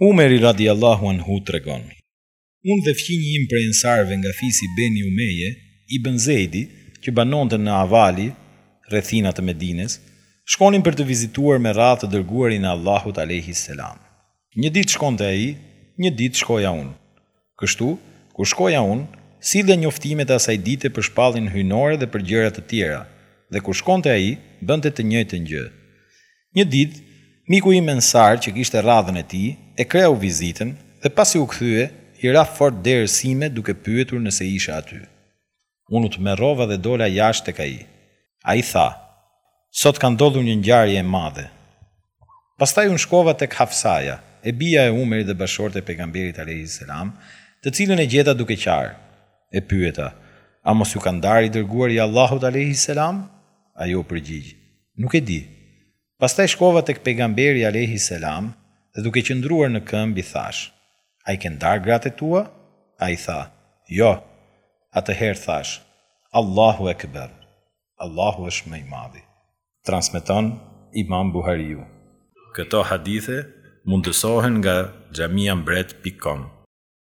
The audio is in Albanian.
Umeri radijallahu anhu tregon, Unë dhe fqinji im prej ensarëve nga fisi Beni Umeje, Ibën Zejdi, që banonte në Avali, rrethina të Medines, shkonim për të vizituar me radhë të Dërguarin e Allahut alejhi selam. Një ditë shkonte ai, një ditë shkoja unë. Kështu, kur shkoja unë, sillja njoftimet e asaj dite për shpalljen hyjnore dhe për gjëra të tjera, dhe kur shkonte ai, bënte të njëjtën gjë. Një ditë, miku im Ensar që kishte radhën e tij, e kreu vizitën dhe pasi u kthye, i ra fort derës sime duke pyetur nëse isha aty. Unë u tmerrova dhe dola jashtë tek ai. Ai tha, Sot ka ndodhur një ngjarje e madhe. Pastaj unë shkova tek Hafsaja, e bija e Umerit dhe bashkëshorte e Pejgamberit alejhi selam, të cilën e gjeta duke qarë. E pyeta, A mos ju ka ndarë i Dërguari i Allahut alejhi selam? Ajo u përgjigj, Nuk e di. Pastaj shkova tek Pejgamberi alejhi selam dhe duke qëndruar në këmbë i thashë, A i ke ndarë gratë e tua? Ai tha, Jo. Atëherë thashë, Allahu Ekber! Allahu është më i Madhi. Transmeton Imam Buhariu. Këto hadithe mundësohen nga xhamia mbret pikë kom.